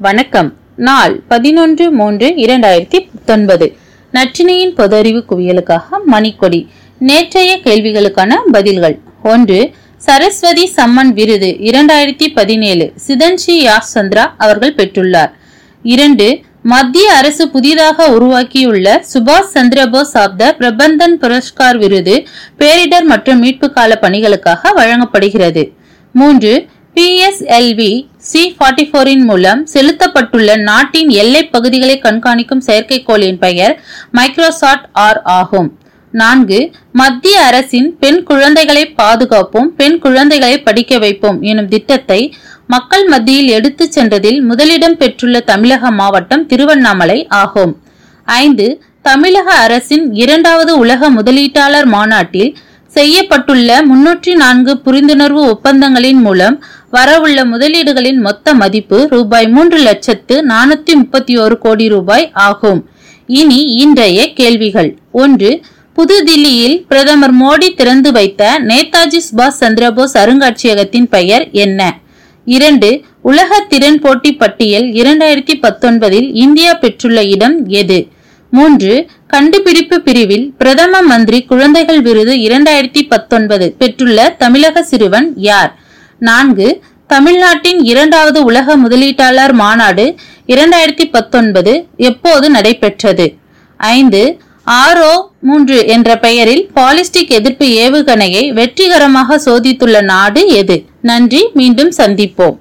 வணக்கம். நாள் பதினொன்று மூன்று இரண்டாயிரத்தி பத்தொன்பது. நற்றினையின் பொதறிவு குவியலுக்காக மணிக்கொடி. நேற்றைய கேள்விகளுக்கான பதில்கள். ஒன்று சரஸ்வதி சம்மன் விருது இரண்டாயிரத்தி பதினேழு சிதன்ஷி யாஸ் சந்திரா அவர்கள் பெற்றுள்ளார். இரண்டு மத்திய அரசு புதிதாக உருவாக்கியுள்ள சுபாஷ் சந்திரபோஸ் ஆப்த த பிரபந்தன் புரஸ்கார் விருது பேரிடர் மற்றும் மீட்பு கால பணிகளுக்காக வழங்கப்படுகிறது. மூன்று பிஎஸ்எல்வி சி ஃபார்ட்டி ஃபோரின் மூலம் செலுத்தப்பட்டுள்ள நாட்டின் எல்லைப் பகுதிகளை கண்காணிக்கும் செயற்கைக்கோளின் பெயர் மைக்ரோசாட் ஆர் ஆகும். நான்கு மத்திய அரசின் பெண் குழந்தைகளை பாதுகாப்போம் பெண் குழந்தைகளை படிக்க வைப்போம் எனும் திட்டத்தை மக்கள் மத்தியில் எடுத்துச் சென்றதில் முதலிடம் பெற்றுள்ள தமிழக மாவட்டம் திருவண்ணாமலை ஆகும். ஐந்து தமிழக அரசின் இரண்டாவது உலக முதலீட்டாளர் மாநாட்டில் செய்யப்பட்டுள்ள முன்னூற்றி நான்கு புரிந்துணர்வு ஒப்பந்தங்களின் மூலம் வரவுள்ள முதலீடுகளின் மொத்த மதிப்பு ரூபாய் மூன்று லட்சத்து நானூத்தி முப்பத்தி ஒரு கோடி ரூபாய் ஆகும். இனி இன்றைய கேள்விகள். ஒன்று புதுதில்லியில் பிரதமர் மோடி திறந்து வைத்த நேதாஜி சுபாஷ் சந்திரபோஸ் அருங்காட்சியகத்தின் பெயர் என்ன? இரண்டு உலக திறன் போட்டி பட்டியல் இரண்டாயிரத்தி பத்தொன்பதில் இந்தியா பெற்றுள்ள இடம் எது? மூன்று கண்டுபிடிப்பு பிரிவில் பிரதம மந்திரி குழந்தைகள் விருது இரண்டாயிரத்தி பத்தொன்பது பெற்றுள்ள தமிழக சிறுவன் யார்? நான்கு தமிழ்நாட்டின் இரண்டாவது உலக முதலீட்டாளர் மாநாடு இரண்டாயிரத்தி பத்தொன்பது எப்போது நடைபெற்றது? ஐந்து ஆரோ மூன்று என்ற பெயரில் பாலிஸ்டிக் எதிர்ப்பு ஏவுகணையை வெற்றிகரமாக சோதித்துள்ள நாடு எது? நன்றி மீண்டும் சந்திப்போம்.